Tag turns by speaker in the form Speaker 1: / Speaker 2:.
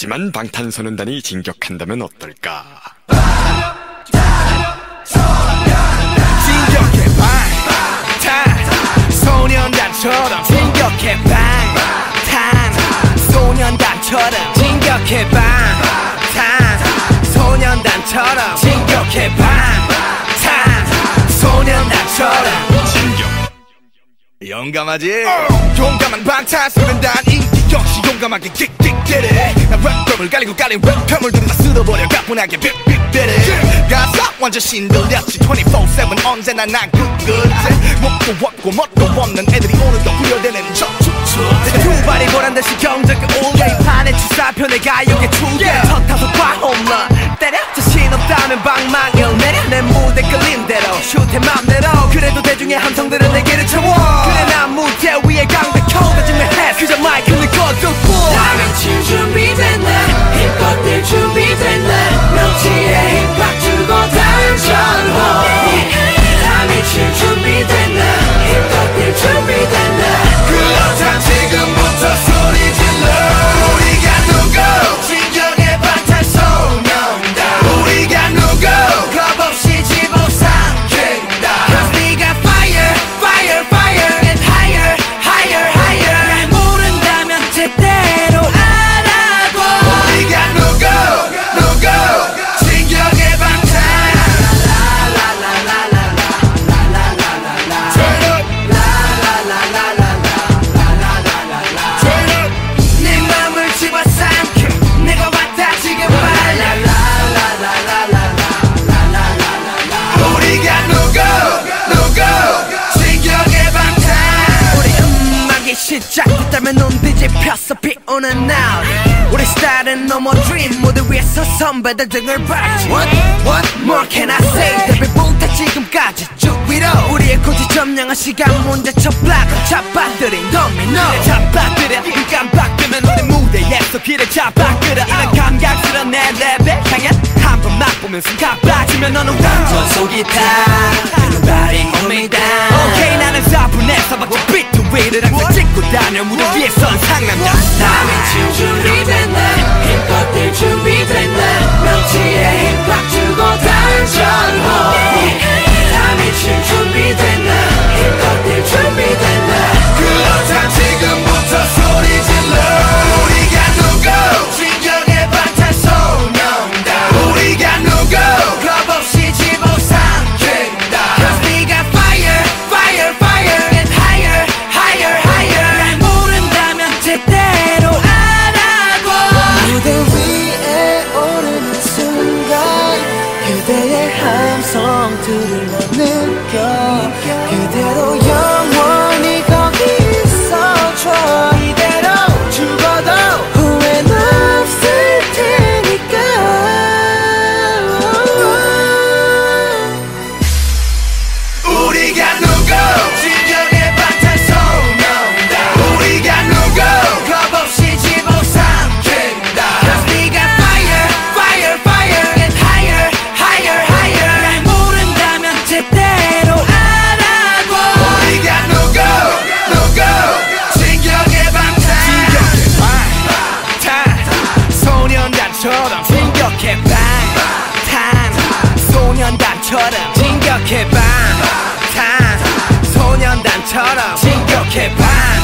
Speaker 1: 하지만 방탄소년단이 진격한다면 어떨까?
Speaker 2: 진격해 방탄 소년단처럼. 진격해 방탄 소년단처럼. 진격해 방탄 소년단처럼. 진격해 방탄 소년단처럼. 용감하지? 용감한 방탄소년단. 인기 역시 용감하게 킥킥대래. 나 랩감을 깔리고 깔린 랩감을 들어 다 쓸어버려. 가뿐하게 빅빅대래. 가사 완전 신들렸지. 24-7 언제나 난 끝끝에. 먹고 없고 멋도 없는 애들이 오늘도 후려대는 척추추 두 발이 보란 듯이 경적이 올려 이 판의 주사편의 가요계 추대 첫 타석 과 홈런. 때려. 자신 없다면 방망이를 내려. 내 무대 끌린 대로. 슛해 맘대로. 그래도 대중의 함성들은 음악이 시작됐다면 눈 뒤집혔어 비오는 날. 우리 스타일은 너무 dream. 무대 위에서 선배들 등을 밟지. What? What? More can I say? 데뷔부터 지금까지 쭉 위로 우리의 고지 점령한 시간 문제 첫 블락을 잡아들인 도미노 잡아들여. 눈 깜빡이면 우리 무대에서 길을 잡아끌어 이런 감각스러운 내맛 보면 순간 빠지면 너는 완전 속이 타. Everybody hold me down. 오케이 나는 4분에서 박자 비트 위를 항상 찍고 다녀. 무대 위에 선 상남자.
Speaker 3: 다 미칠 준비됐네
Speaker 4: 느껴. 그대로 영원히 거기 있어줘. 이대로 죽어도 후회는 없을 테니까
Speaker 2: 소년단처럼 진격의 방탄 소년단처럼 진격의 방탄 소년단처럼 진격의 방